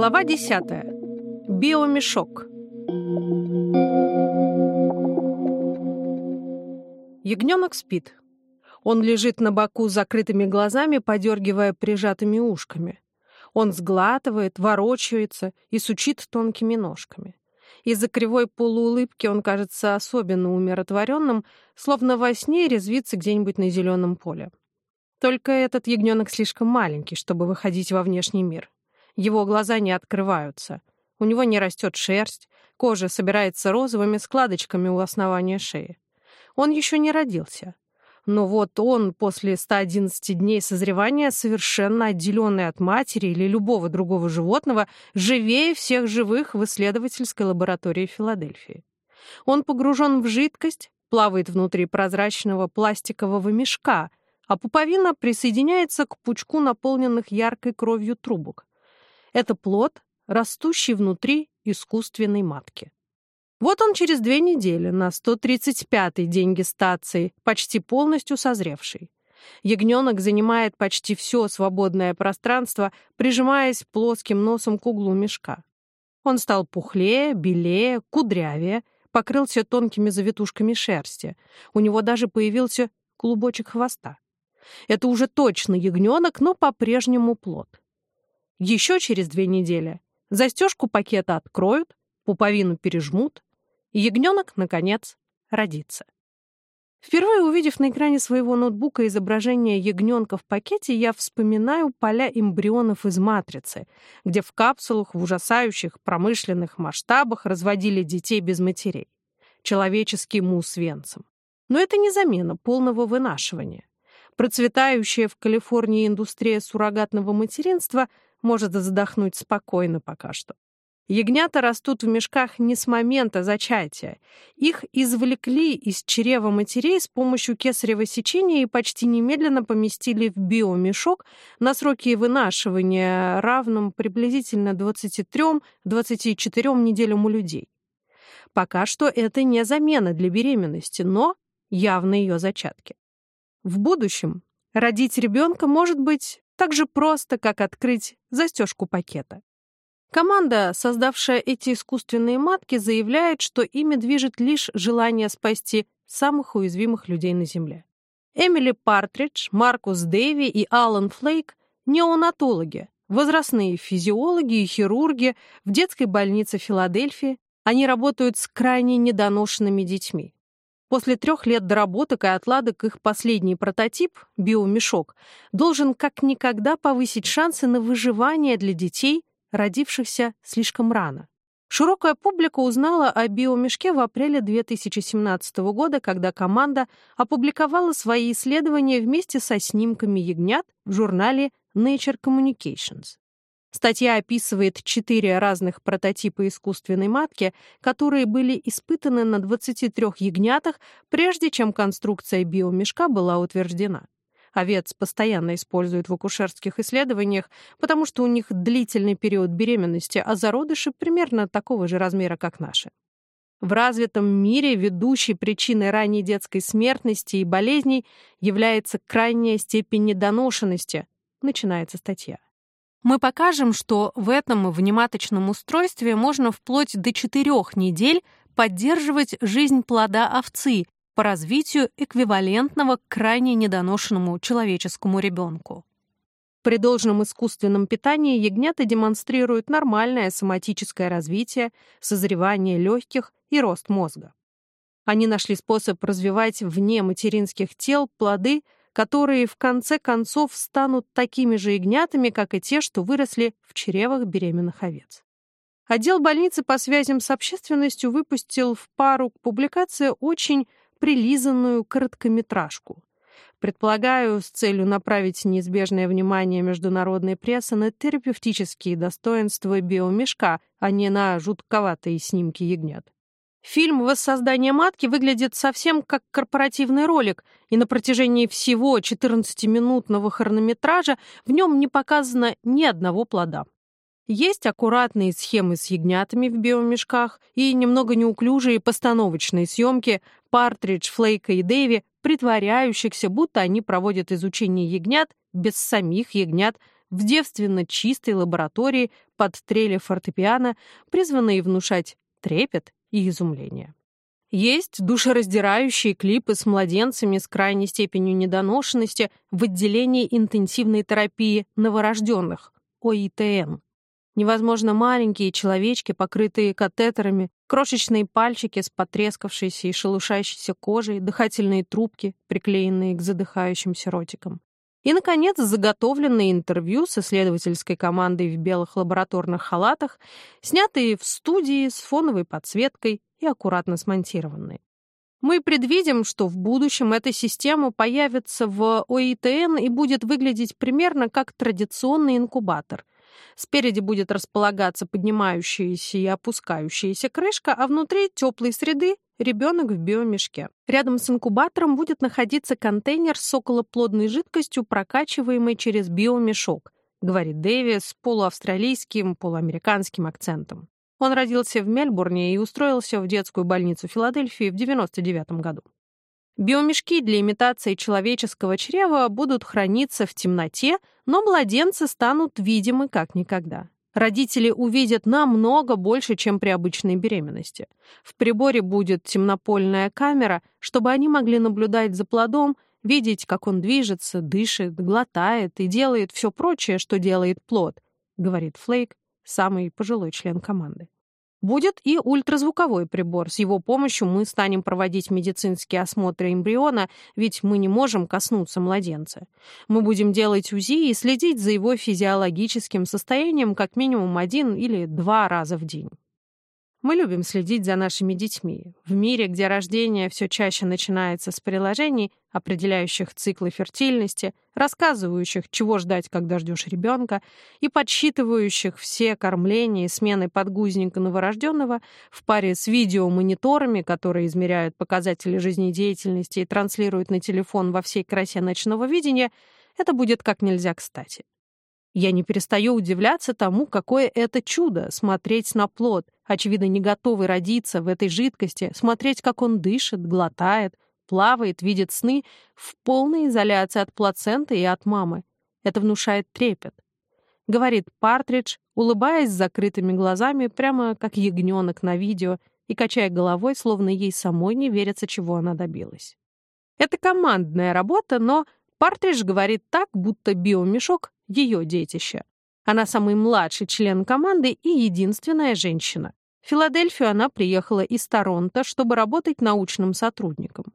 Глава 10. Биомешок. Ягненок спит. Он лежит на боку с закрытыми глазами, подергивая прижатыми ушками. Он сглатывает, ворочается и сучит тонкими ножками. Из-за кривой полуулыбки он кажется особенно умиротворенным, словно во сне резвится где-нибудь на зеленом поле. Только этот ягненок слишком маленький, чтобы выходить во внешний мир. Его глаза не открываются. У него не растет шерсть, кожа собирается розовыми складочками у основания шеи. Он еще не родился. Но вот он после 111 дней созревания, совершенно отделенный от матери или любого другого животного, живее всех живых в исследовательской лаборатории Филадельфии. Он погружен в жидкость, плавает внутри прозрачного пластикового мешка, а пуповина присоединяется к пучку наполненных яркой кровью трубок. Это плод, растущий внутри искусственной матки. Вот он через две недели, на 135-й день гестации, почти полностью созревший. Ягненок занимает почти все свободное пространство, прижимаясь плоским носом к углу мешка. Он стал пухлее, белее, кудрявее, покрылся тонкими завитушками шерсти. У него даже появился клубочек хвоста. Это уже точно ягненок, но по-прежнему плод. Еще через две недели застежку пакета откроют, пуповину пережмут, Ягненок, наконец, родится. Впервые увидев на экране своего ноутбука изображение ягненка в пакете, я вспоминаю поля эмбрионов из матрицы, где в капсулах в ужасающих промышленных масштабах разводили детей без матерей. Человеческий мусс венцем. Но это не замена полного вынашивания. Процветающая в Калифорнии индустрия суррогатного материнства может задохнуть спокойно пока что. Ягнята растут в мешках не с момента зачатия. Их извлекли из чрева матерей с помощью кесарево сечения и почти немедленно поместили в биомешок на сроки вынашивания, равным приблизительно 23-24 неделям у людей. Пока что это не замена для беременности, но явно ее зачатки. В будущем родить ребенка может быть так же просто, как открыть застежку пакета. Команда, создавшая эти искусственные матки, заявляет, что ими движет лишь желание спасти самых уязвимых людей на Земле. Эмили Партридж, Маркус Дэви и Алан Флейк – неонатологи, возрастные физиологи и хирурги в детской больнице Филадельфии. Они работают с крайне недоношенными детьми. После трех лет доработок и отладок их последний прототип, биомешок, должен как никогда повысить шансы на выживание для детей – родившихся слишком рано. Широкая публика узнала о биомешке в апреле 2017 года, когда команда опубликовала свои исследования вместе со снимками ягнят в журнале Nature Communications. Статья описывает четыре разных прототипа искусственной матки, которые были испытаны на 23 ягнятах, прежде чем конструкция биомешка была утверждена. Овец постоянно используют в акушерских исследованиях, потому что у них длительный период беременности, а зародыши примерно такого же размера, как наши. В развитом мире ведущей причиной ранней детской смертности и болезней является крайняя степень недоношенности, начинается статья. Мы покажем, что в этом внематочном устройстве можно вплоть до четырех недель поддерживать жизнь плода овцы, по развитию эквивалентного к крайне недоношенному человеческому ребенку. При должном искусственном питании ягнята демонстрируют нормальное соматическое развитие, созревание легких и рост мозга. Они нашли способ развивать вне материнских тел плоды, которые в конце концов станут такими же ягнятами, как и те, что выросли в чревах беременных овец. Отдел больницы по связям с общественностью выпустил в пару публикацию очень прилизанную короткометражку. Предполагаю, с целью направить неизбежное внимание международной прессы на терапевтические достоинства биомешка, а не на жутковатые снимки ягнят. Фильм «Воссоздание матки» выглядит совсем как корпоративный ролик, и на протяжении всего 14-минутного хронометража в нем не показано ни одного плода. Есть аккуратные схемы с ягнятами в биомешках и немного неуклюжие постановочные съемки Партридж, Флейка и Дэви, притворяющихся, будто они проводят изучение ягнят без самих ягнят в девственно чистой лаборатории под трели фортепиано, призванные внушать трепет и изумление. Есть душераздирающие клипы с младенцами с крайней степенью недоношенности в отделении интенсивной терапии новорожденных, ОИТН. Невозможно маленькие человечки, покрытые катетерами, крошечные пальчики с потрескавшейся и шелушащейся кожей, дыхательные трубки, приклеенные к задыхающимся ротикам. И, наконец, заготовленные интервью с исследовательской командой в белых лабораторных халатах, снятые в студии с фоновой подсветкой и аккуратно смонтированные. Мы предвидим, что в будущем эта система появится в ОИТН и будет выглядеть примерно как традиционный инкубатор. Спереди будет располагаться поднимающаяся и опускающаяся крышка, а внутри теплой среды ребенок в биомешке. Рядом с инкубатором будет находиться контейнер с околоплодной жидкостью, прокачиваемой через биомешок, говорит Дэви с полуавстралийским, полуамериканским акцентом. Он родился в Мельбурне и устроился в детскую больницу Филадельфии в 99 году. Биомешки для имитации человеческого чрева будут храниться в темноте, но младенцы станут видимы как никогда. Родители увидят намного больше, чем при обычной беременности. В приборе будет темнопольная камера, чтобы они могли наблюдать за плодом, видеть, как он движется, дышит, глотает и делает все прочее, что делает плод, говорит Флейк, самый пожилой член команды. Будет и ультразвуковой прибор. С его помощью мы станем проводить медицинские осмотры эмбриона, ведь мы не можем коснуться младенца. Мы будем делать УЗИ и следить за его физиологическим состоянием как минимум один или два раза в день. Мы любим следить за нашими детьми. В мире, где рождение все чаще начинается с приложений, определяющих циклы фертильности, рассказывающих, чего ждать, когда ждешь ребенка, и подсчитывающих все кормления и смены подгузника новорожденного в паре с видеомониторами, которые измеряют показатели жизнедеятельности и транслируют на телефон во всей красе ночного видения, это будет как нельзя кстати. Я не перестаю удивляться тому, какое это чудо — смотреть на плод, очевидно, не готовый родиться в этой жидкости, смотреть, как он дышит, глотает, плавает, видит сны в полной изоляции от плаценты и от мамы. Это внушает трепет. Говорит Партридж, улыбаясь с закрытыми глазами, прямо как ягненок на видео, и качая головой, словно ей самой не верится, чего она добилась. Это командная работа, но Партридж говорит так, будто биомешок — ее детище. Она самый младший член команды и единственная женщина. В Филадельфию она приехала из Торонто, чтобы работать научным сотрудником.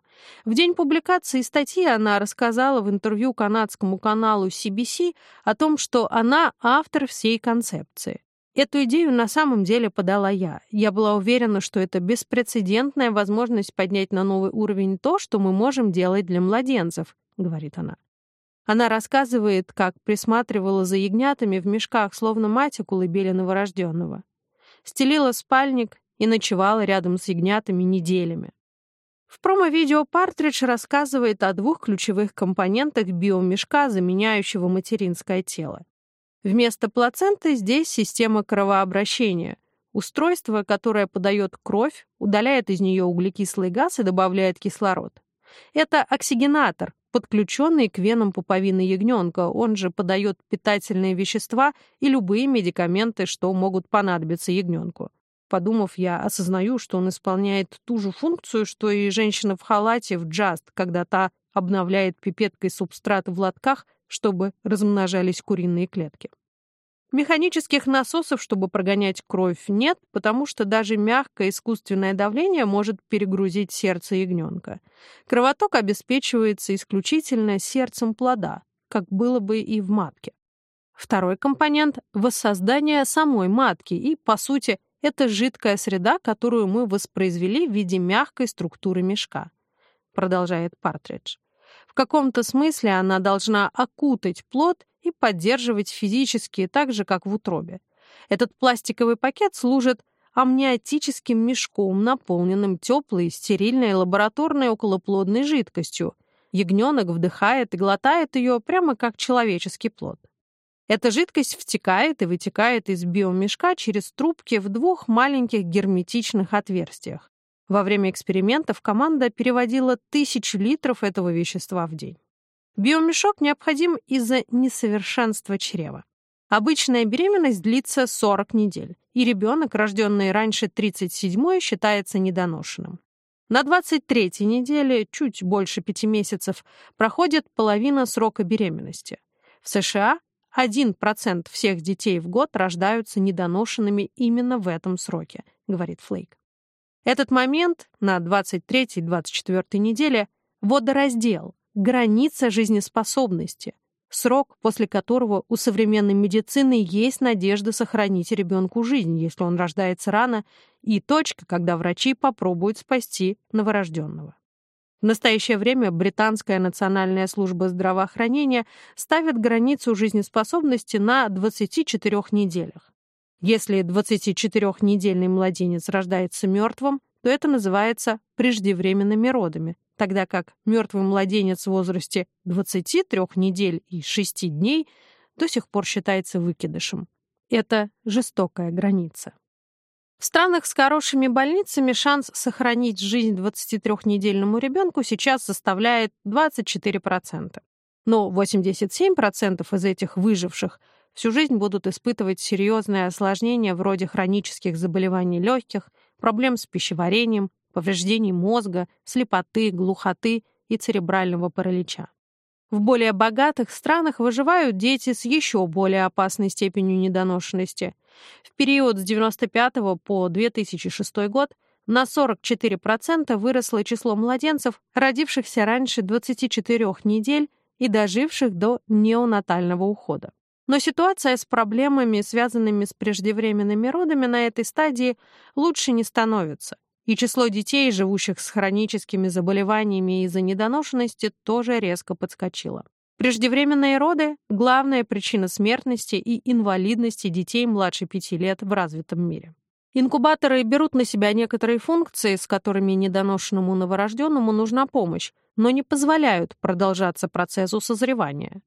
В день публикации статьи она рассказала в интервью канадскому каналу CBC о том, что она автор всей концепции. Эту идею на самом деле подала я. Я была уверена, что это беспрецедентная возможность поднять на новый уровень то, что мы можем делать для младенцев, говорит она. Она рассказывает, как присматривала за ягнятами в мешках, словно мать у новорожденного. Стелила спальник и ночевала рядом с ягнятами неделями. В промо-видео Партридж рассказывает о двух ключевых компонентах биомешка, заменяющего материнское тело. Вместо плаценты здесь система кровообращения, устройство, которое подает кровь, удаляет из нее углекислый газ и добавляет кислород. Это оксигенатор, подключенный к венам пуповины ягненка, он же подает питательные вещества и любые медикаменты, что могут понадобиться ягненку. Подумав, я осознаю, что он исполняет ту же функцию, что и женщина в халате в джаст, когда та обновляет пипеткой субстрат в лотках, чтобы размножались куриные клетки. Механических насосов, чтобы прогонять кровь, нет, потому что даже мягкое искусственное давление может перегрузить сердце ягненка. Кровоток обеспечивается исключительно сердцем плода, как было бы и в матке. Второй компонент — воссоздание самой матки, и, по сути, это жидкая среда, которую мы воспроизвели в виде мягкой структуры мешка, продолжает Партридж. В каком-то смысле она должна окутать плод и поддерживать физически так же, как в утробе. Этот пластиковый пакет служит амниотическим мешком, наполненным теплой, стерильной лабораторной околоплодной жидкостью. Ягненок вдыхает и глотает ее прямо как человеческий плод. Эта жидкость втекает и вытекает из биомешка через трубки в двух маленьких герметичных отверстиях. Во время экспериментов команда переводила тысячи литров этого вещества в день. Биомешок необходим из-за несовершенства чрева. Обычная беременность длится 40 недель, и ребенок, рожденный раньше 37-й, считается недоношенным. На 23-й неделе, чуть больше пяти месяцев, проходит половина срока беременности. В США 1% всех детей в год рождаются недоношенными именно в этом сроке, говорит Флейк. Этот момент на 23-24 неделе – водораздел, граница жизнеспособности, срок, после которого у современной медицины есть надежда сохранить ребенку жизнь, если он рождается рано, и точка, когда врачи попробуют спасти новорожденного. В настоящее время Британская национальная служба здравоохранения ставит границу жизнеспособности на 24 неделях. Если 24-недельный младенец рождается мертвым, то это называется преждевременными родами, тогда как мертвый младенец в возрасте 23 недель и 6 дней до сих пор считается выкидышем. Это жестокая граница. В странах с хорошими больницами шанс сохранить жизнь 23-недельному ребенку сейчас составляет 24%. Но 87% из этих выживших всю жизнь будут испытывать серьезные осложнения вроде хронических заболеваний легких, проблем с пищеварением, повреждений мозга, слепоты, глухоты и церебрального паралича. В более богатых странах выживают дети с еще более опасной степенью недоношенности. В период с 1995 по 2006 год на 44% выросло число младенцев, родившихся раньше 24 недель и доживших до неонатального ухода. Но ситуация с проблемами, связанными с преждевременными родами на этой стадии, лучше не становится. И число детей, живущих с хроническими заболеваниями из-за недоношенности, тоже резко подскочило. Преждевременные роды – главная причина смертности и инвалидности детей младше 5 лет в развитом мире. Инкубаторы берут на себя некоторые функции, с которыми недоношенному новорожденному нужна помощь, но не позволяют продолжаться процессу созревания.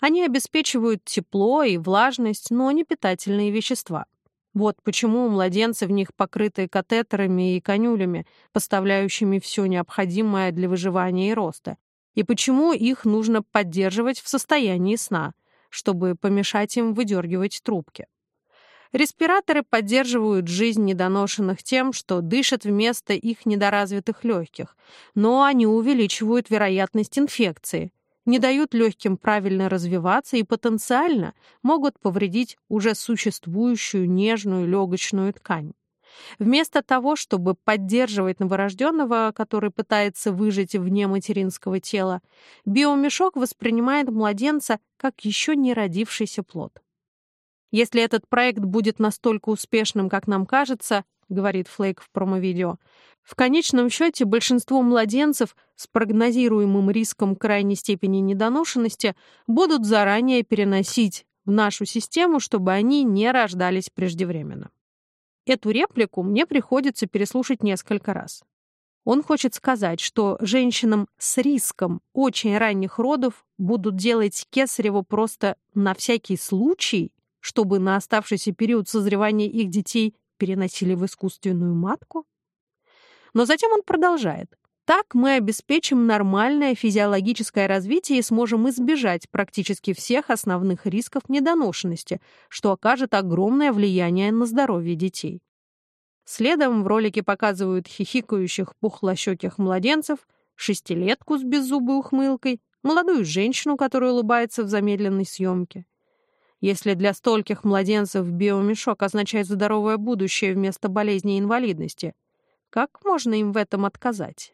Они обеспечивают тепло и влажность, но не питательные вещества. Вот почему младенцы в них покрыты катетерами и конюлями, поставляющими все необходимое для выживания и роста, и почему их нужно поддерживать в состоянии сна, чтобы помешать им выдергивать трубки. Респираторы поддерживают жизнь недоношенных тем, что дышат вместо их недоразвитых легких, но они увеличивают вероятность инфекции, не дают легким правильно развиваться и потенциально могут повредить уже существующую нежную легочную ткань. Вместо того, чтобы поддерживать новорожденного, который пытается выжить вне материнского тела, биомешок воспринимает младенца как еще не родившийся плод. Если этот проект будет настолько успешным, как нам кажется, говорит Флейк в промо-видео, в конечном счете большинство младенцев с прогнозируемым риском крайней степени недоношенности будут заранее переносить в нашу систему, чтобы они не рождались преждевременно. Эту реплику мне приходится переслушать несколько раз. Он хочет сказать, что женщинам с риском очень ранних родов будут делать кесарево просто на всякий случай, чтобы на оставшийся период созревания их детей переносили в искусственную матку? Но затем он продолжает. Так мы обеспечим нормальное физиологическое развитие и сможем избежать практически всех основных рисков недоношенности, что окажет огромное влияние на здоровье детей. Следом в ролике показывают хихикающих пухлощеких младенцев, шестилетку с беззубой ухмылкой, молодую женщину, которая улыбается в замедленной съемке. Если для стольких младенцев биомешок означает здоровое будущее вместо болезни и инвалидности – как можно им в этом отказать?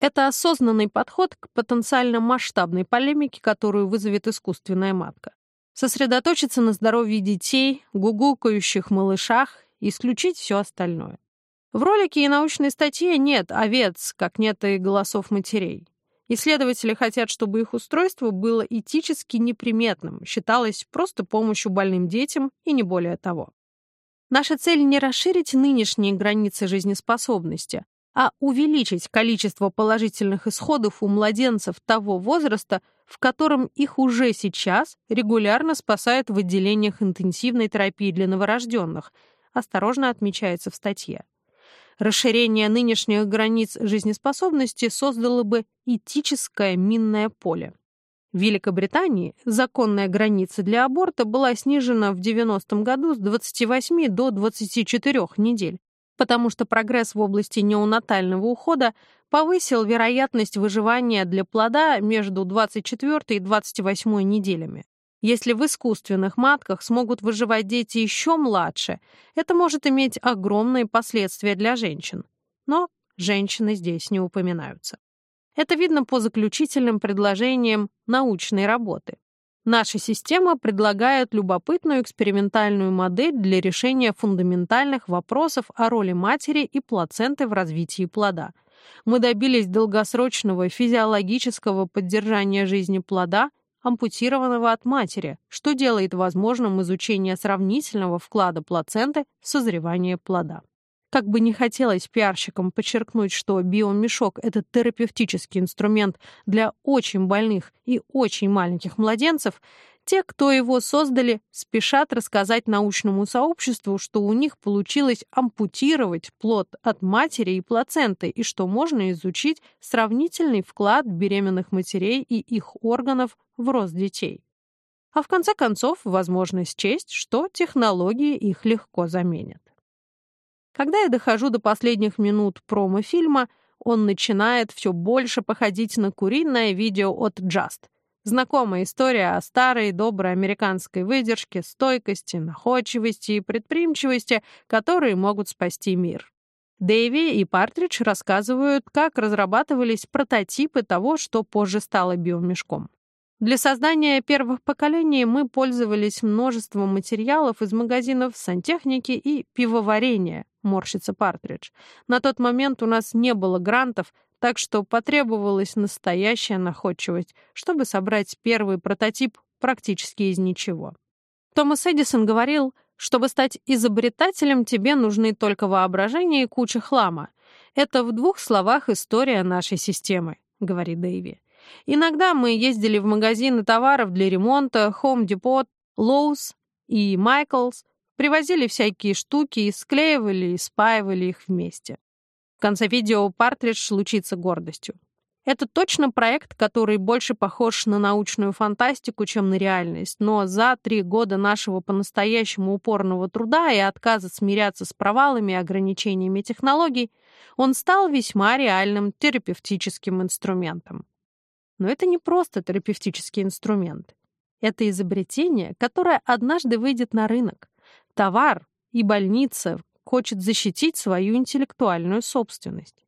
Это осознанный подход к потенциально масштабной полемике, которую вызовет искусственная матка. Сосредоточиться на здоровье детей, гугукающих малышах, исключить все остальное. В ролике и научной статье нет овец, как нет и голосов матерей. Исследователи хотят, чтобы их устройство было этически неприметным, считалось просто помощью больным детям и не более того. Наша цель не расширить нынешние границы жизнеспособности, а увеличить количество положительных исходов у младенцев того возраста, в котором их уже сейчас регулярно спасают в отделениях интенсивной терапии для новорожденных, осторожно отмечается в статье. Расширение нынешних границ жизнеспособности создало бы этическое минное поле. В Великобритании законная граница для аборта была снижена в 90-м году с 28 до 24 недель, потому что прогресс в области неонатального ухода повысил вероятность выживания для плода между 24 и 28 неделями. Если в искусственных матках смогут выживать дети еще младше, это может иметь огромные последствия для женщин. Но женщины здесь не упоминаются. Это видно по заключительным предложениям научной работы. Наша система предлагает любопытную экспериментальную модель для решения фундаментальных вопросов о роли матери и плаценты в развитии плода. Мы добились долгосрочного физиологического поддержания жизни плода, ампутированного от матери, что делает возможным изучение сравнительного вклада плаценты в созревание плода. Как бы не хотелось пиарщикам подчеркнуть, что биомешок — это терапевтический инструмент для очень больных и очень маленьких младенцев, те, кто его создали, спешат рассказать научному сообществу, что у них получилось ампутировать плод от матери и плаценты, и что можно изучить сравнительный вклад беременных матерей и их органов в рост детей. А в конце концов, возможно счесть, что технологии их легко заменят. Когда я дохожу до последних минут промо-фильма, он начинает все больше походить на куриное видео от Just. Знакомая история о старой доброй американской выдержке, стойкости, находчивости и предприимчивости, которые могут спасти мир. Дэйви и Партридж рассказывают, как разрабатывались прототипы того, что позже стало биомешком. Для создания первых поколений мы пользовались множеством материалов из магазинов сантехники и пивоварения, морщится Партридж. На тот момент у нас не было грантов, так что потребовалась настоящая находчивость, чтобы собрать первый прототип практически из ничего. Томас Эдисон говорил, чтобы стать изобретателем, тебе нужны только воображение и куча хлама. Это в двух словах история нашей системы, говорит Дэйви. Иногда мы ездили в магазины товаров для ремонта, Home Depot, Lowe's и Michael's, привозили всякие штуки и склеивали и спаивали их вместе. В конце видео Партридж лучится гордостью. Это точно проект, который больше похож на научную фантастику, чем на реальность, но за три года нашего по-настоящему упорного труда и отказа смиряться с провалами и ограничениями технологий он стал весьма реальным терапевтическим инструментом. Но это не просто терапевтический инструмент. Это изобретение, которое однажды выйдет на рынок. Товар и больница хочет защитить свою интеллектуальную собственность.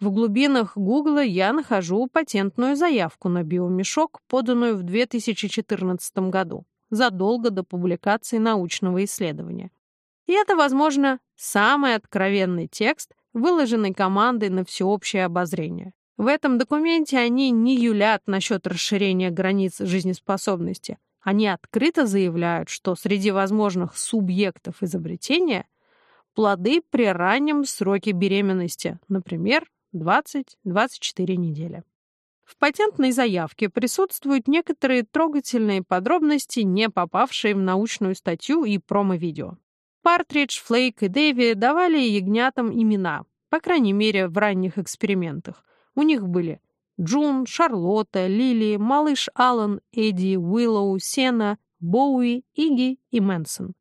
В глубинах Гугла я нахожу патентную заявку на биомешок, поданную в 2014 году, задолго до публикации научного исследования. И это, возможно, самый откровенный текст, выложенный командой на всеобщее обозрение. В этом документе они не юлят насчет расширения границ жизнеспособности. Они открыто заявляют, что среди возможных субъектов изобретения плоды при раннем сроке беременности, например, 20-24 недели. В патентной заявке присутствуют некоторые трогательные подробности, не попавшие в научную статью и промо-видео. Партридж, Флейк и Дэви давали ягнятам имена, по крайней мере, в ранних экспериментах. У них были Джун, Шарлотта, Лили, малыш Аллан, Эдди, Уиллоу, Сена, Боуи, Иги и Мэнсон.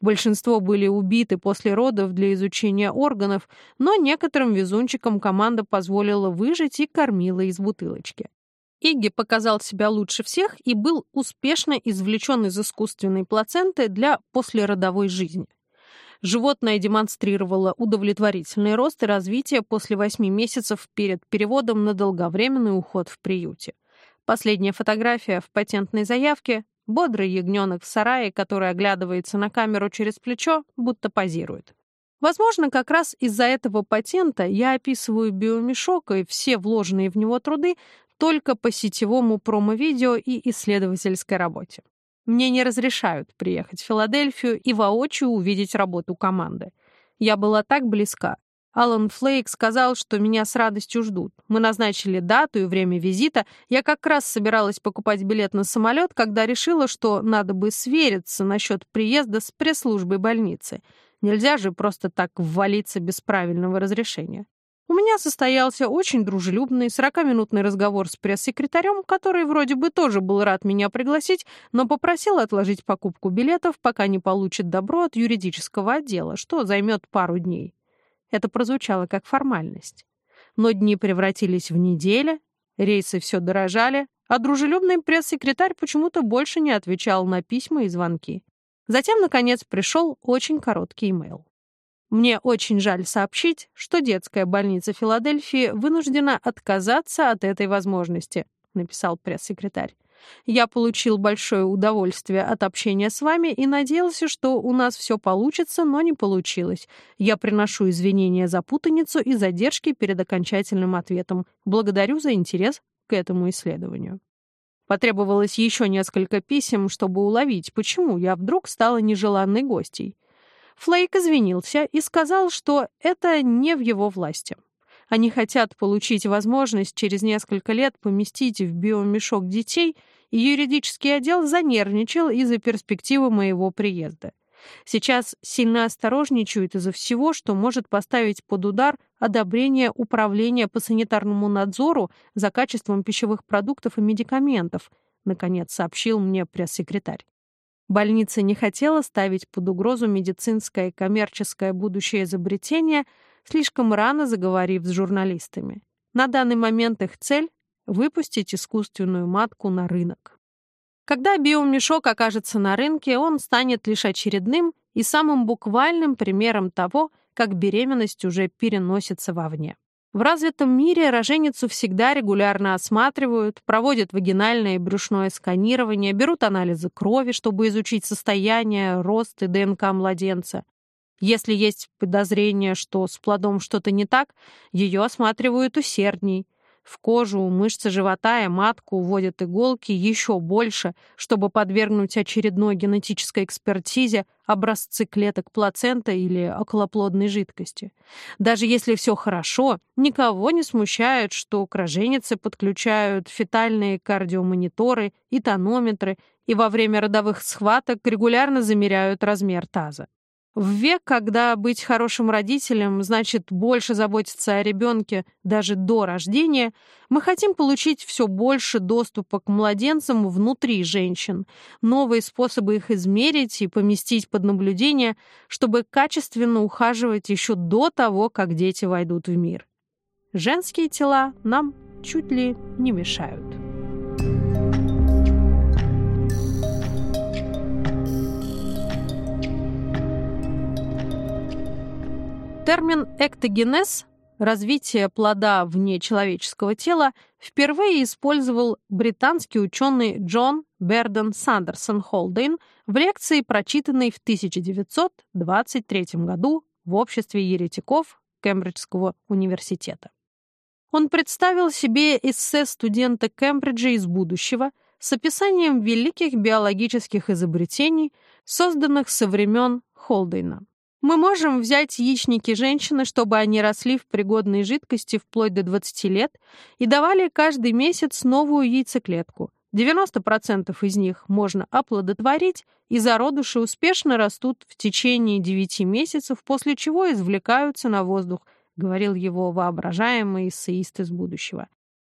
Большинство были убиты после родов для изучения органов, но некоторым везунчикам команда позволила выжить и кормила из бутылочки. Игги показал себя лучше всех и был успешно извлечен из искусственной плаценты для послеродовой жизни. Животное демонстрировало удовлетворительный рост и развитие после 8 месяцев перед переводом на долговременный уход в приюте. Последняя фотография в патентной заявке — бодрый ягненок в сарае, который оглядывается на камеру через плечо, будто позирует. Возможно, как раз из-за этого патента я описываю биомешок и все вложенные в него труды только по сетевому промо-видео и исследовательской работе. Мне не разрешают приехать в Филадельфию и воочию увидеть работу команды. Я была так близка. Алан Флейк сказал, что меня с радостью ждут. Мы назначили дату и время визита. Я как раз собиралась покупать билет на самолет, когда решила, что надо бы свериться насчет приезда с пресс-службой больницы. Нельзя же просто так ввалиться без правильного разрешения. У меня состоялся очень дружелюбный 40-минутный разговор с пресс-секретарем, который вроде бы тоже был рад меня пригласить, но попросил отложить покупку билетов, пока не получит добро от юридического отдела, что займет пару дней. Это прозвучало как формальность. Но дни превратились в недели, рейсы все дорожали, а дружелюбный пресс-секретарь почему-то больше не отвечал на письма и звонки. Затем, наконец, пришел очень короткий имейл. Мне очень жаль сообщить, что детская больница Филадельфии вынуждена отказаться от этой возможности, написал пресс-секретарь. Я получил большое удовольствие от общения с вами и надеялся, что у нас все получится, но не получилось. Я приношу извинения за путаницу и задержки перед окончательным ответом. Благодарю за интерес к этому исследованию. Потребовалось еще несколько писем, чтобы уловить, почему я вдруг стала нежеланной гостьей. Флейк извинился и сказал, что это не в его власти. Они хотят получить возможность через несколько лет поместить в биомешок детей, и юридический отдел занервничал из-за перспективы моего приезда. Сейчас сильно осторожничают из-за всего, что может поставить под удар одобрение управления по санитарному надзору за качеством пищевых продуктов и медикаментов, наконец сообщил мне пресс-секретарь. Больница не хотела ставить под угрозу медицинское и коммерческое будущее изобретения, слишком рано заговорив с журналистами. На данный момент их цель — выпустить искусственную матку на рынок. Когда биомешок окажется на рынке, он станет лишь очередным и самым буквальным примером того, как беременность уже переносится вовне. В развитом мире роженицу всегда регулярно осматривают, проводят вагинальное и брюшное сканирование, берут анализы крови, чтобы изучить состояние, рост и ДНК младенца. Если есть подозрение, что с плодом что-то не так, ее осматривают усердней – в кожу, мышцы живота и матку уводят иголки еще больше, чтобы подвергнуть очередной генетической экспертизе образцы клеток плацента или околоплодной жидкости. Даже если все хорошо, никого не смущает, что к роженице подключают фетальные кардиомониторы и тонометры и во время родовых схваток регулярно замеряют размер таза. В век, когда быть хорошим родителем значит больше заботиться о ребенке даже до рождения, мы хотим получить все больше доступа к младенцам внутри женщин, новые способы их измерить и поместить под наблюдение, чтобы качественно ухаживать еще до того, как дети войдут в мир. Женские тела нам чуть ли не мешают. Термин «эктогенез» — развитие плода вне человеческого тела — впервые использовал британский ученый Джон Берден Сандерсон Холдейн в лекции, прочитанной в 1923 году в обществе еретиков Кембриджского университета. Он представил себе эссе студента Кембриджа из будущего с описанием великих биологических изобретений, созданных со времен Холдейна. Мы можем взять яичники женщины, чтобы они росли в пригодной жидкости вплоть до 20 лет и давали каждый месяц новую яйцеклетку. 90% из них можно оплодотворить, и зародыши успешно растут в течение 9 месяцев, после чего извлекаются на воздух, говорил его воображаемый эссеист из будущего.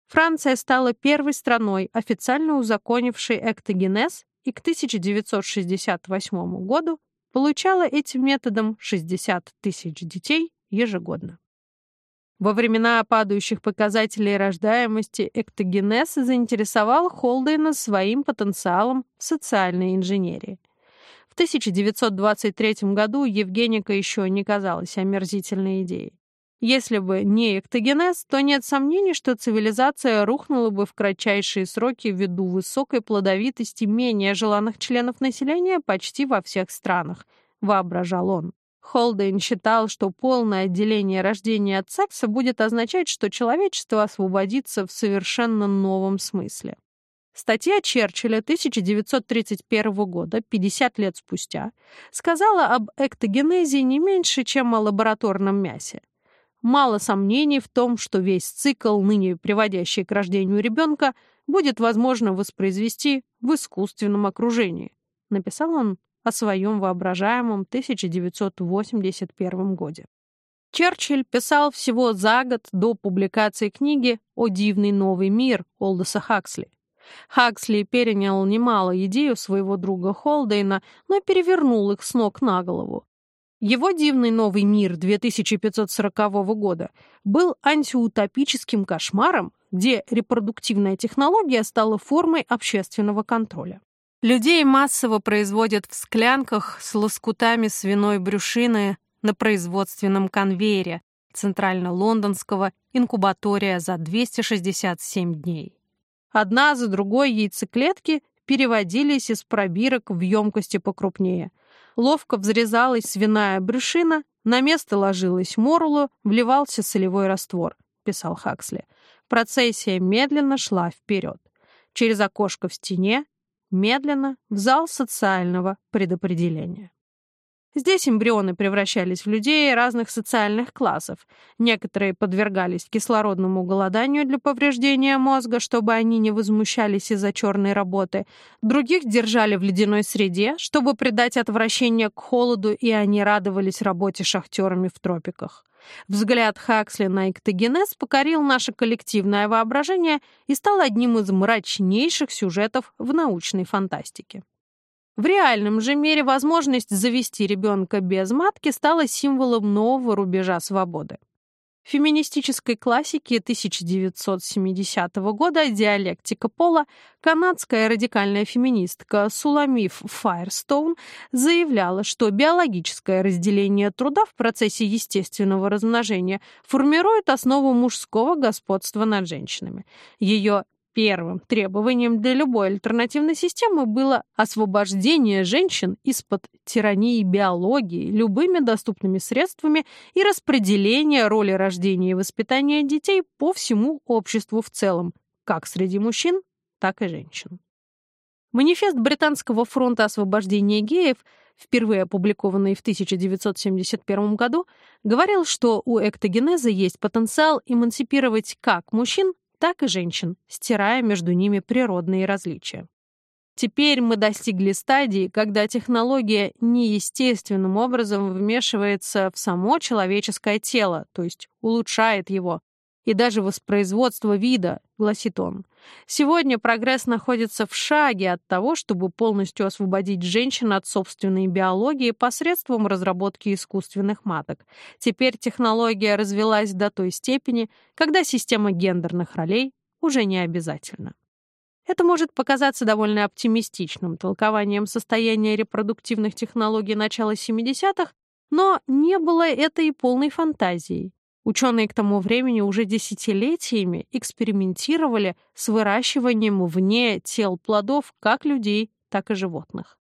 Франция стала первой страной, официально узаконившей эктогенез, и к 1968 году получала этим методом 60 тысяч детей ежегодно. Во времена падающих показателей рождаемости эктогенез заинтересовал Холдейна своим потенциалом в социальной инженерии. В 1923 году Евгеника еще не казалась омерзительной идеей. Если бы не эктогенез, то нет сомнений, что цивилизация рухнула бы в кратчайшие сроки ввиду высокой плодовитости менее желанных членов населения почти во всех странах, воображал он. Холдейн считал, что полное отделение рождения от секса будет означать, что человечество освободится в совершенно новом смысле. Статья Черчилля 1931 года, 50 лет спустя, сказала об эктогенезе не меньше, чем о лабораторном мясе мало сомнений в том, что весь цикл, ныне приводящий к рождению ребенка, будет возможно воспроизвести в искусственном окружении. Написал он о своем воображаемом 1981 годе. Черчилль писал всего за год до публикации книги «О дивный новый мир» Олдоса Хаксли. Хаксли перенял немало идею своего друга Холдейна, но перевернул их с ног на голову. Его «Дивный новый мир» 2540 года был антиутопическим кошмаром, где репродуктивная технология стала формой общественного контроля. Людей массово производят в склянках с лоскутами свиной брюшины на производственном конвейере центрально-лондонского инкубатория за 267 дней. Одна за другой яйцеклетки переводились из пробирок в емкости покрупнее. Ловко взрезалась свиная брюшина, на место ложилась морулу, вливался солевой раствор, писал Хаксли. Процессия медленно шла вперед. Через окошко в стене, медленно в зал социального предопределения. Здесь эмбрионы превращались в людей разных социальных классов. Некоторые подвергались кислородному голоданию для повреждения мозга, чтобы они не возмущались из-за черной работы. Других держали в ледяной среде, чтобы придать отвращение к холоду, и они радовались работе шахтерами в тропиках. Взгляд Хаксли на эктогенез покорил наше коллективное воображение и стал одним из мрачнейших сюжетов в научной фантастике. В реальном же мире возможность завести ребенка без матки стала символом нового рубежа свободы. В феминистической классике 1970 года «Диалектика пола» канадская радикальная феминистка Суламиф Файрстоун заявляла, что биологическое разделение труда в процессе естественного размножения формирует основу мужского господства над женщинами. Ее Первым требованием для любой альтернативной системы было освобождение женщин из-под тирании биологии любыми доступными средствами и распределение роли рождения и воспитания детей по всему обществу в целом, как среди мужчин, так и женщин. Манифест Британского фронта освобождения геев, впервые опубликованный в 1971 году, говорил, что у эктогенеза есть потенциал эмансипировать как мужчин, так и женщин, стирая между ними природные различия. Теперь мы достигли стадии, когда технология неестественным образом вмешивается в само человеческое тело, то есть улучшает его, и даже воспроизводство вида, гласит он. Сегодня прогресс находится в шаге от того, чтобы полностью освободить женщин от собственной биологии посредством разработки искусственных маток. Теперь технология развелась до той степени, когда система гендерных ролей уже не обязательна. Это может показаться довольно оптимистичным толкованием состояния репродуктивных технологий начала 70-х, но не было это и полной фантазией. Ученые к тому времени уже десятилетиями экспериментировали с выращиванием вне тел плодов как людей, так и животных.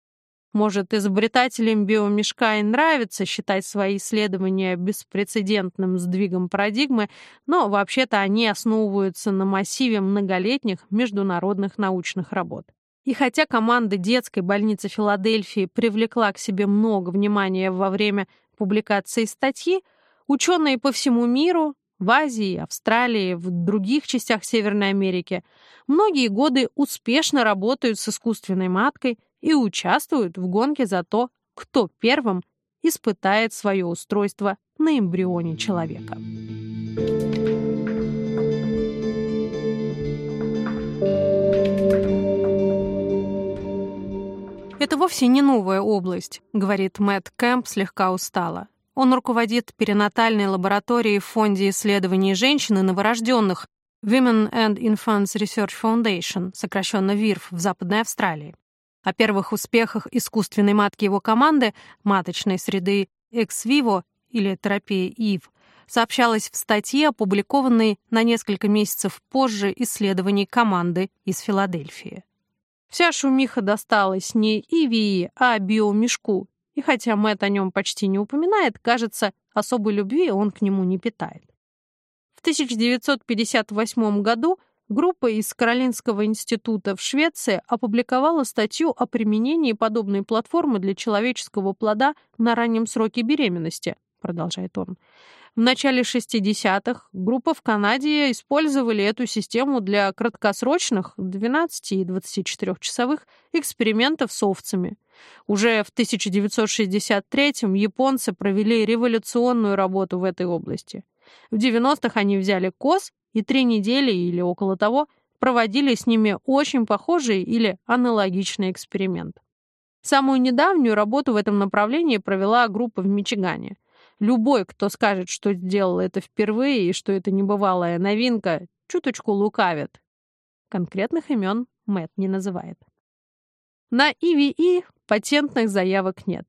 Может, изобретателям биомешка и нравится считать свои исследования беспрецедентным сдвигом парадигмы, но вообще-то они основываются на массиве многолетних международных научных работ. И хотя команда детской больницы Филадельфии привлекла к себе много внимания во время публикации статьи, Ученые по всему миру, в Азии, Австралии, в других частях Северной Америки, многие годы успешно работают с искусственной маткой и участвуют в гонке за то, кто первым испытает свое устройство на эмбрионе человека. «Это вовсе не новая область», — говорит Мэтт Кэмп слегка устало. Он руководит перинатальной лабораторией в Фонде исследований женщин и новорожденных Women and Infants Research Foundation, сокращенно ВИРФ, в Западной Австралии. О первых успехах искусственной матки его команды, маточной среды Vivo или терапии ИВ, сообщалось в статье, опубликованной на несколько месяцев позже исследований команды из Филадельфии. Вся шумиха досталась не Ивии, а биомешку, и хотя Мэтт о нем почти не упоминает, кажется, особой любви он к нему не питает. В 1958 году группа из Каролинского института в Швеции опубликовала статью о применении подобной платформы для человеческого плода на раннем сроке беременности, продолжает он. В начале 60-х группа в Канаде использовали эту систему для краткосрочных 12 и 24-часовых экспериментов с овцами. Уже в 1963-м японцы провели революционную работу в этой области. В 90-х они взяли коз и три недели или около того проводили с ними очень похожий или аналогичный эксперимент. Самую недавнюю работу в этом направлении провела группа в Мичигане. Любой, кто скажет, что сделал это впервые и что это небывалая новинка, чуточку лукавит. Конкретных имен Мэтт не называет. На ИВИ патентных заявок нет.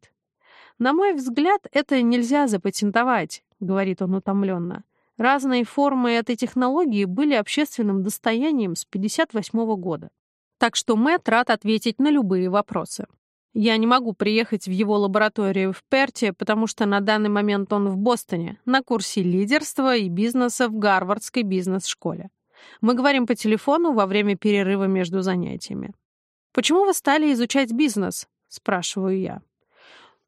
На мой взгляд, это нельзя запатентовать, говорит он утомленно. Разные формы этой технологии были общественным достоянием с 1958 года. Так что Мэтт рад ответить на любые вопросы. Я не могу приехать в его лабораторию в Перте, потому что на данный момент он в Бостоне, на курсе лидерства и бизнеса в Гарвардской бизнес-школе. Мы говорим по телефону во время перерыва между занятиями. «Почему вы стали изучать бизнес?» — спрашиваю я.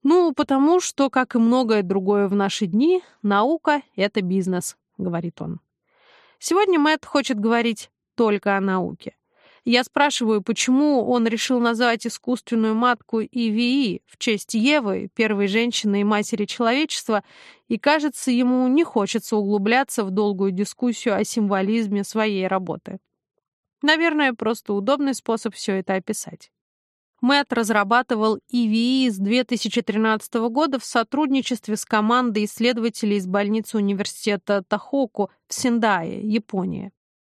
«Ну, потому что, как и многое другое в наши дни, наука — это бизнес», — говорит он. Сегодня Мэтт хочет говорить только о науке. Я спрашиваю, почему он решил назвать искусственную матку ИВИ в честь Евы, первой женщины и матери человечества, и, кажется, ему не хочется углубляться в долгую дискуссию о символизме своей работы. Наверное, просто удобный способ все это описать. Мэтт разрабатывал ИВИ с 2013 года в сотрудничестве с командой исследователей из больницы университета Тахоку в Синдае, Япония.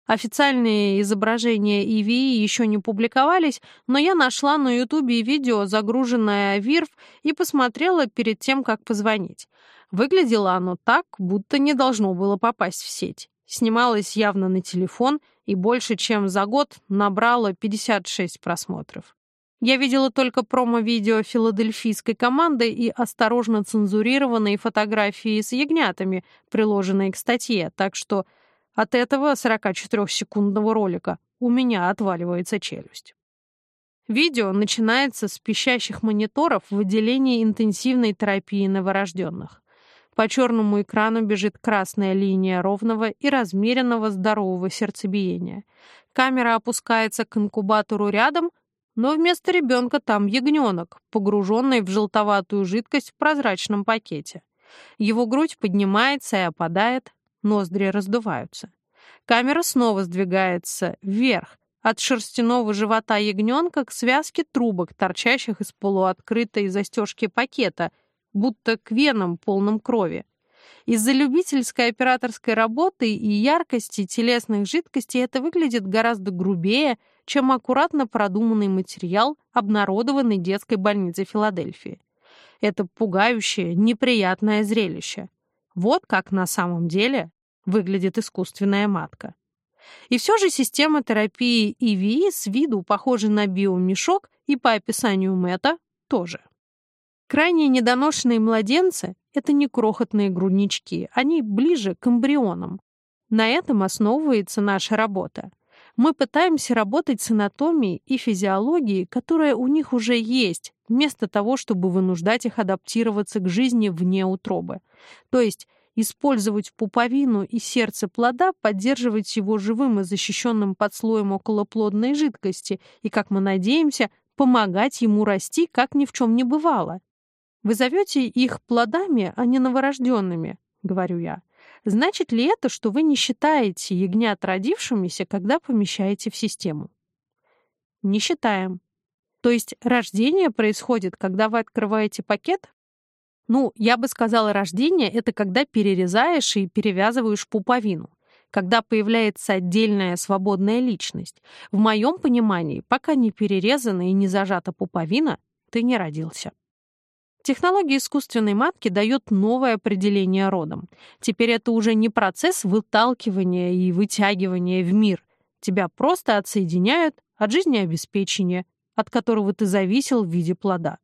Официальные изображения ИВИ еще не публиковались, но я нашла на Ютубе видео, загруженное ВИРФ, и посмотрела перед тем, как позвонить. Выглядело оно так, будто не должно было попасть в сеть. Снималось явно на телефон и больше, чем за год набрало 56 просмотров. Я видела только промо-видео филадельфийской команды и осторожно цензурированные фотографии с ягнятами, приложенные к статье, так что от этого 44-секундного ролика у меня отваливается челюсть. Видео начинается с пищащих мониторов в отделении интенсивной терапии новорожденных. По черному экрану бежит красная линия ровного и размеренного здорового сердцебиения. Камера опускается к инкубатору рядом, но вместо ребенка там ягненок, погруженный в желтоватую жидкость в прозрачном пакете. Его грудь поднимается и опадает, ноздри раздуваются. Камера снова сдвигается вверх, от шерстяного живота ягненка к связке трубок, торчащих из полуоткрытой застежки пакета, будто к венам, полным крови. Из-за любительской операторской работы и яркости телесных жидкостей это выглядит гораздо грубее, чем аккуратно продуманный материал, обнародованный детской больницей Филадельфии. Это пугающее, неприятное зрелище. Вот как на самом деле выглядит искусственная матка. И все же система терапии ИВИ с виду похожа на биомешок и по описанию Мэтта тоже. Крайне недоношенные младенцы — это не крохотные груднички, они ближе к эмбрионам. На этом основывается наша работа. Мы пытаемся работать с анатомией и физиологией, которая у них уже есть, вместо того, чтобы вынуждать их адаптироваться к жизни вне утробы. То есть использовать пуповину и сердце плода, поддерживать его живым и защищенным под слоем околоплодной жидкости и, как мы надеемся, помогать ему расти, как ни в чем не бывало. Вы зовете их плодами, а не новорожденными, говорю я. Значит ли это, что вы не считаете ягнят родившимися, когда помещаете в систему? Не считаем. То есть рождение происходит, когда вы открываете пакет? Ну, я бы сказала, рождение — это когда перерезаешь и перевязываешь пуповину, когда появляется отдельная свободная личность. В моем понимании, пока не перерезана и не зажата пуповина, ты не родился. Технология искусственной матки дает новое определение родом. Теперь это уже не процесс выталкивания и вытягивания в мир. Тебя просто отсоединяют от жизнеобеспечения, от которого ты зависел в виде плода.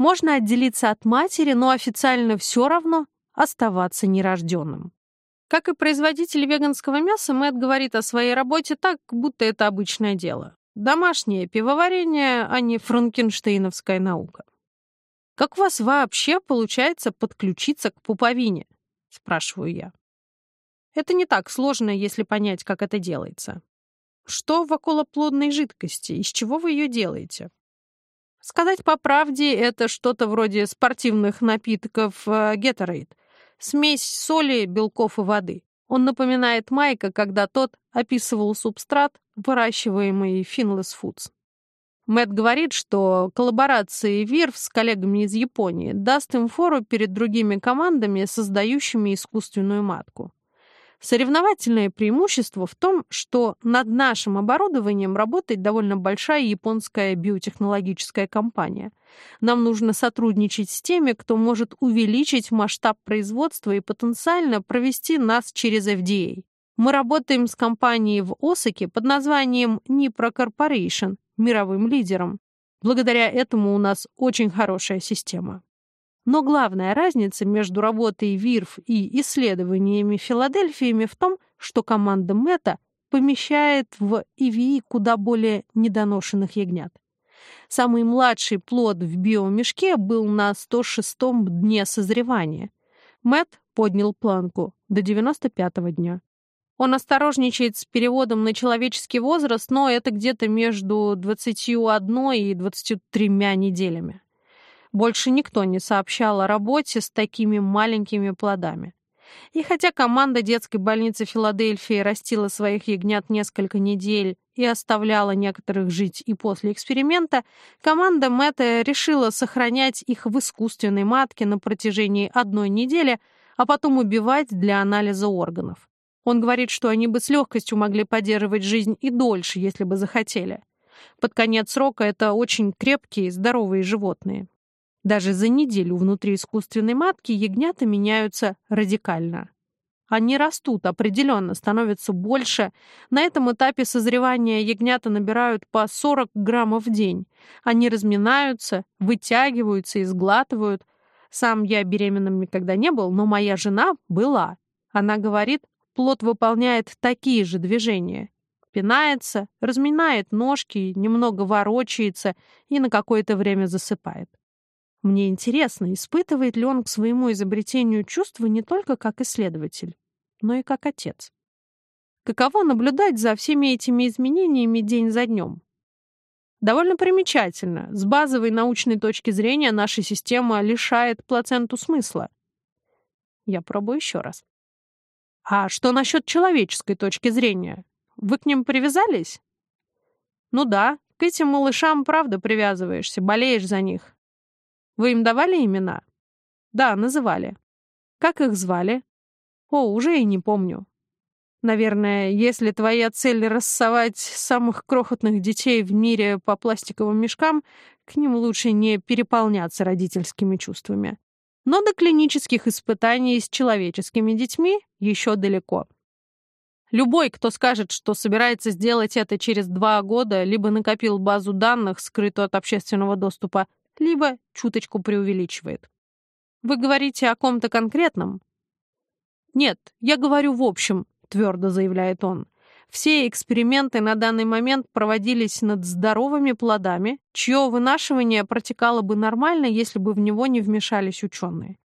Можно отделиться от матери, но официально все равно оставаться нерожденным. Как и производитель веганского мяса, Мэтт говорит о своей работе так, будто это обычное дело. Домашнее пивоварение, а не франкенштейновская наука. Как у вас вообще получается подключиться к пуповине? спрашиваю я. Это не так сложно, если понять, как это делается. Что в околоплодной жидкости? Из чего вы ее делаете? Сказать по правде, это что-то вроде спортивных напитков Gatorade. Э, Смесь соли, белков и воды. Он напоминает Майка, когда тот описывал субстрат, выращиваемый Finless Foods. Мэтт говорит, что коллаборация ВИРФ с коллегами из Японии даст им фору перед другими командами, создающими искусственную матку. Соревновательное преимущество в том, что над нашим оборудованием работает довольно большая японская биотехнологическая компания. Нам нужно сотрудничать с теми, кто может увеличить масштаб производства и потенциально провести нас через FDA. Мы работаем с компанией в Осаке под названием Nipro Corporation, мировым лидером. Благодаря этому у нас очень хорошая система. Но главная разница между работой ВИРФ и исследованиями Филадельфиями в том, что команда Мэтта помещает в ИВИ куда более недоношенных ягнят. Самый младший плод в биомешке был на 106-м дне созревания. Мэтт поднял планку до 95-го дня. Он осторожничает с переводом на человеческий возраст, но это где-то между 21 и 23 неделями. Больше никто не сообщал о работе с такими маленькими плодами. И хотя команда детской больницы Филадельфии растила своих ягнят несколько недель и оставляла некоторых жить и после эксперимента, команда Мэтта решила сохранять их в искусственной матке на протяжении одной недели, а потом убивать для анализа органов. Он говорит, что они бы с легкостью могли поддерживать жизнь и дольше, если бы захотели. Под конец срока это очень крепкие, здоровые животные. Даже за неделю внутри искусственной матки ягнята меняются радикально. Они растут, определенно, становятся больше. На этом этапе созревания ягнята набирают по 40 граммов в день. Они разминаются, вытягиваются и сглатывают. Сам я беременным никогда не был, но моя жена была. Она говорит, плод выполняет такие же движения. Пинается, разминает ножки, немного ворочается и на какое-то время засыпает. Мне интересно, испытывает ли он к своему изобретению чувства не только как исследователь, но и как отец. Каково наблюдать за всеми этими изменениями день за днем? Довольно примечательно. С базовой научной точки зрения наша система лишает плаценту смысла. Я пробую еще раз. А что насчет человеческой точки зрения? Вы к ним привязались? Ну да, к этим малышам правда привязываешься, болеешь за них. Вы им давали имена? Да, называли. Как их звали? О, уже и не помню. Наверное, если твоя цель рассовать самых крохотных детей в мире по пластиковым мешкам, к ним лучше не переполняться родительскими чувствами. Но до клинических испытаний с человеческими детьми еще далеко. Любой, кто скажет, что собирается сделать это через два года, либо накопил базу данных, скрытую от общественного доступа, либо чуточку преувеличивает. Вы говорите о ком-то конкретном? Нет, я говорю в общем, твердо заявляет он. Все эксперименты на данный момент проводились над здоровыми плодами, чье вынашивание протекало бы нормально, если бы в него не вмешались ученые.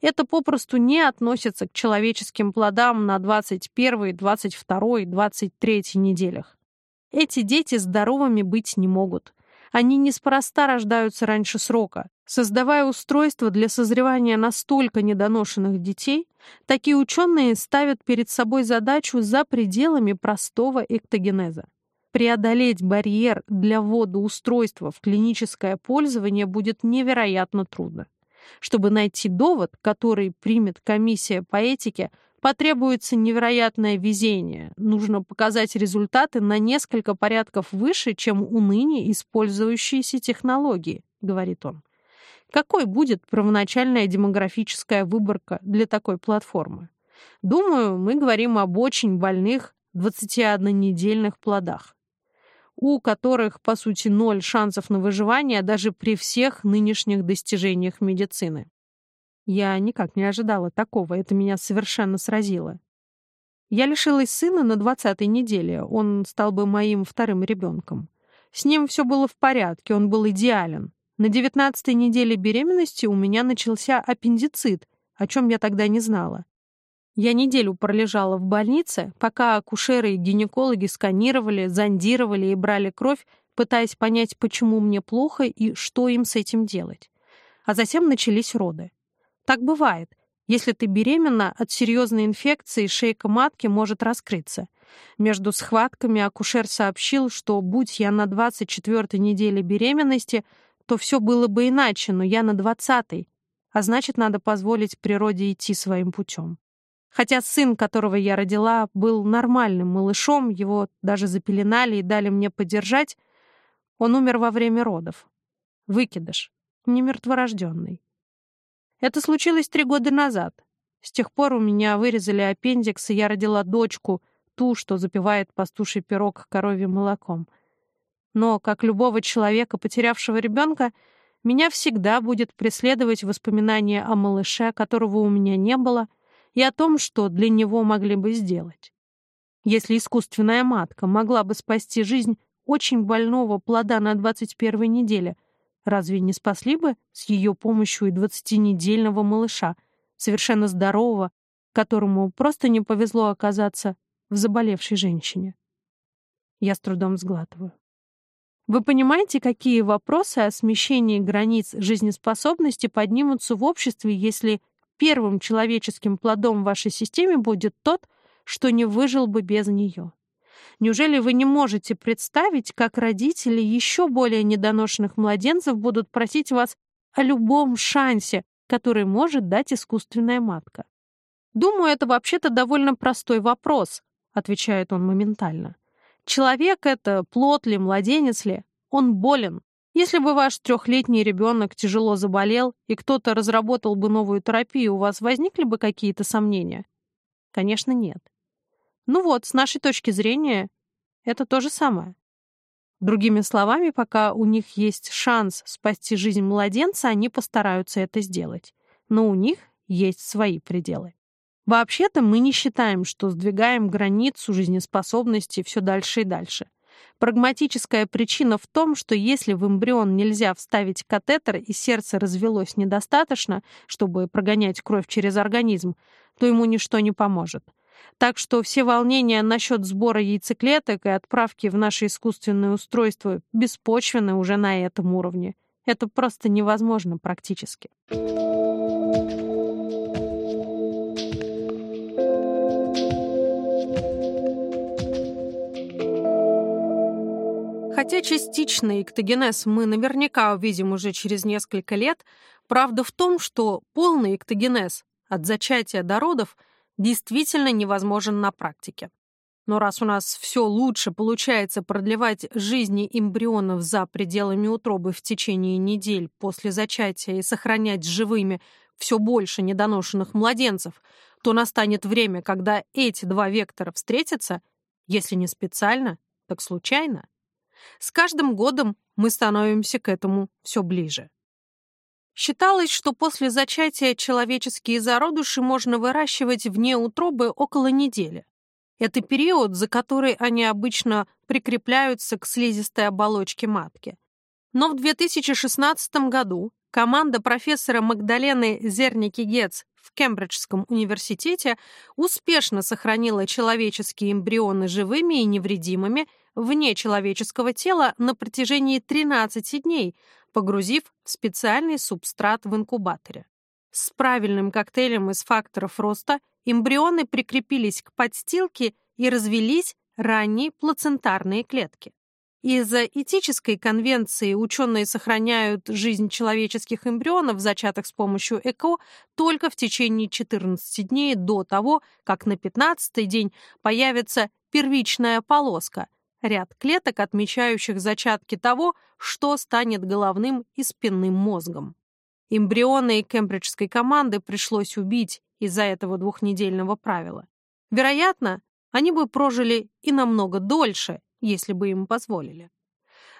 Это попросту не относится к человеческим плодам на 21, 22, 23 неделях. Эти дети здоровыми быть не могут. Они неспроста рождаются раньше срока. Создавая устройство для созревания настолько недоношенных детей, такие ученые ставят перед собой задачу за пределами простого эктогенеза. Преодолеть барьер для ввода устройства в клиническое пользование будет невероятно трудно. Чтобы найти довод, который примет комиссия по этике – потребуется невероятное везение. Нужно показать результаты на несколько порядков выше, чем у ныне использующиеся технологии, говорит он. Какой будет первоначальная демографическая выборка для такой платформы? Думаю, мы говорим об очень больных 21-недельных плодах, у которых, по сути, ноль шансов на выживание даже при всех нынешних достижениях медицины. Я никак не ожидала такого, это меня совершенно сразило. Я лишилась сына на двадцатой неделе, он стал бы моим вторым ребенком. С ним все было в порядке, он был идеален. На девятнадцатой неделе беременности у меня начался аппендицит, о чем я тогда не знала. Я неделю пролежала в больнице, пока акушеры и гинекологи сканировали, зондировали и брали кровь, пытаясь понять, почему мне плохо и что им с этим делать. А затем начались роды. Так бывает. Если ты беременна, от серьезной инфекции шейка матки может раскрыться. Между схватками акушер сообщил, что будь я на 24-й неделе беременности, то все было бы иначе, но я на 20-й, а значит, надо позволить природе идти своим путем. Хотя сын, которого я родила, был нормальным малышом, его даже запеленали и дали мне подержать, он умер во время родов. Выкидыш, не мертворожденный. Это случилось три года назад. С тех пор у меня вырезали аппендикс, и я родила дочку, ту, что запивает пастуший пирог коровьим молоком. Но, как любого человека, потерявшего ребенка, меня всегда будет преследовать воспоминания о малыше, которого у меня не было, и о том, что для него могли бы сделать. Если искусственная матка могла бы спасти жизнь очень больного плода на 21 неделе, разве не спасли бы с ее помощью и двадцатинедельного малыша, совершенно здорового, которому просто не повезло оказаться в заболевшей женщине? Я с трудом сглатываю. Вы понимаете, какие вопросы о смещении границ жизнеспособности поднимутся в обществе, если первым человеческим плодом в вашей системе будет тот, что не выжил бы без нее? Неужели вы не можете представить, как родители еще более недоношенных младенцев будут просить вас о любом шансе, который может дать искусственная матка? Думаю, это вообще-то довольно простой вопрос, отвечает он моментально. Человек это плод ли, младенец ли, он болен. Если бы ваш трехлетний ребенок тяжело заболел и кто-то разработал бы новую терапию, у вас возникли бы какие-то сомнения? Конечно, нет. Ну вот, с нашей точки зрения, это то же самое. Другими словами, пока у них есть шанс спасти жизнь младенца, они постараются это сделать. Но у них есть свои пределы. Вообще-то мы не считаем, что сдвигаем границу жизнеспособности все дальше и дальше. Прагматическая причина в том, что если в эмбрион нельзя вставить катетер и сердце развелось недостаточно, чтобы прогонять кровь через организм, то ему ничто не поможет. Так что все волнения насчет сбора яйцеклеток и отправки в наше искусственное устройство беспочвены уже на этом уровне. Это просто невозможно практически. Хотя частичный эктогенез мы наверняка увидим уже через несколько лет, правда в том, что полный эктогенез от зачатия до родов – действительно невозможен на практике. Но раз у нас все лучше получается продлевать жизни эмбрионов за пределами утробы в течение недель после зачатия и сохранять живыми все больше недоношенных младенцев, то настанет время, когда эти два вектора встретятся, если не специально, так случайно. С каждым годом мы становимся к этому все ближе. Считалось, что после зачатия человеческие зародыши можно выращивать вне утробы около недели. Это период, за который они обычно прикрепляются к слизистой оболочке матки. Но в 2016 году команда профессора Магдалены Зерники-Гетц в Кембриджском университете успешно сохранила человеческие эмбрионы живыми и невредимыми вне человеческого тела на протяжении 13 дней, погрузив в специальный субстрат в инкубаторе. С правильным коктейлем из факторов роста эмбрионы прикрепились к подстилке и развелись ранние плацентарные клетки. Из-за этической конвенции ученые сохраняют жизнь человеческих эмбрионов, зачатых с помощью ЭКО, только в течение 14 дней до того, как на 15-й день появится первичная полоска, ряд клеток, отмечающих зачатки того, что станет головным и спинным мозгом. Эмбрионы кембриджской команды пришлось убить из-за этого двухнедельного правила. Вероятно, они бы прожили и намного дольше, если бы им позволили.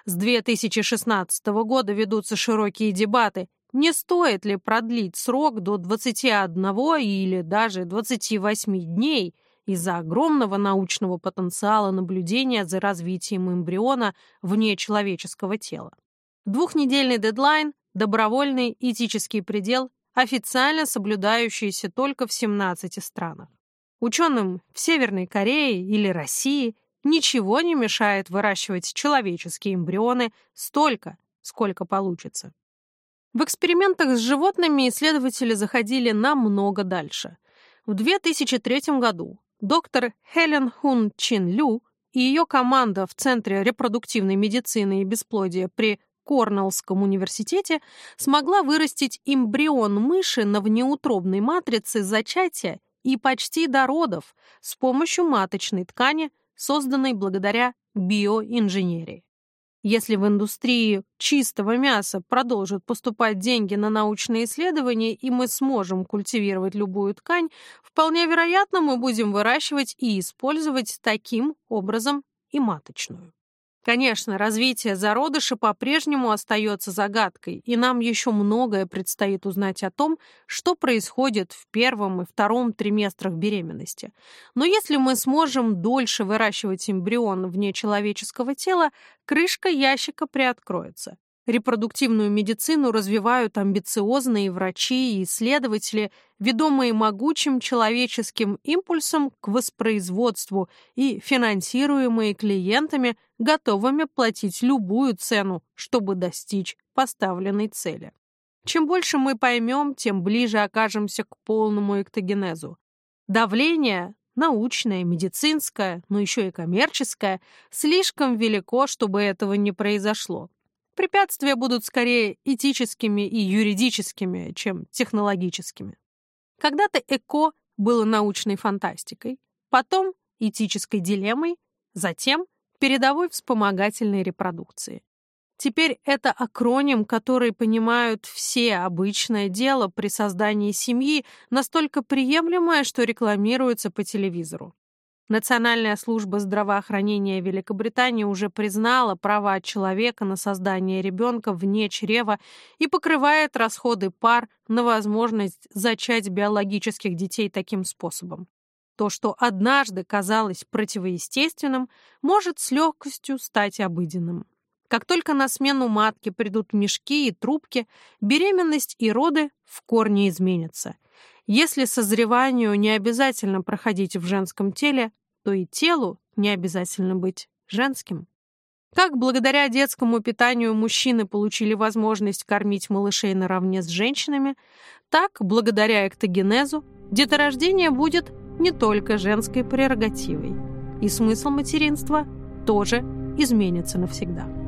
С 2016 года ведутся широкие дебаты, не стоит ли продлить срок до 21 или даже 28 дней – из-за огромного научного потенциала наблюдения за развитием эмбриона вне человеческого тела. Двухнедельный дедлайн – добровольный этический предел, официально соблюдающийся только в 17 странах. Ученым в Северной Корее или России ничего не мешает выращивать человеческие эмбрионы столько, сколько получится. В экспериментах с животными исследователи заходили намного дальше. В 2003 году доктор Хелен Хун Чин Лю и ее команда в Центре репродуктивной медицины и бесплодия при Корнеллском университете смогла вырастить эмбрион мыши на внеутробной матрице зачатия и почти до родов с помощью маточной ткани, созданной благодаря биоинженерии. Если в индустрии чистого мяса продолжат поступать деньги на научные исследования, и мы сможем культивировать любую ткань, вполне вероятно, мы будем выращивать и использовать таким образом и маточную. Конечно, развитие зародыша по-прежнему остается загадкой, и нам еще многое предстоит узнать о том, что происходит в первом и втором триместрах беременности. Но если мы сможем дольше выращивать эмбрион вне человеческого тела, крышка ящика приоткроется. Репродуктивную медицину развивают амбициозные врачи и исследователи, ведомые могучим человеческим импульсом к воспроизводству и финансируемые клиентами, готовыми платить любую цену, чтобы достичь поставленной цели. Чем больше мы поймем, тем ближе окажемся к полному эктогенезу. Давление, научное, медицинское, но еще и коммерческое, слишком велико, чтобы этого не произошло. Препятствия будут скорее этическими и юридическими, чем технологическими. Когда-то ЭКО было научной фантастикой, потом этической дилеммой, затем передовой вспомогательной репродукции. Теперь это акроним, который понимают все обычное дело при создании семьи, настолько приемлемое, что рекламируется по телевизору. Национальная служба здравоохранения Великобритании уже признала права человека на создание ребенка вне чрева и покрывает расходы пар на возможность зачать биологических детей таким способом. То, что однажды казалось противоестественным, может с легкостью стать обыденным. Как только на смену матки придут мешки и трубки, беременность и роды в корне изменятся – если созреванию не обязательно проходить в женском теле, то и телу не обязательно быть женским. Как благодаря детскому питанию мужчины получили возможность кормить малышей наравне с женщинами, так благодаря эктогенезу деторождение будет не только женской прерогативой. И смысл материнства тоже изменится навсегда.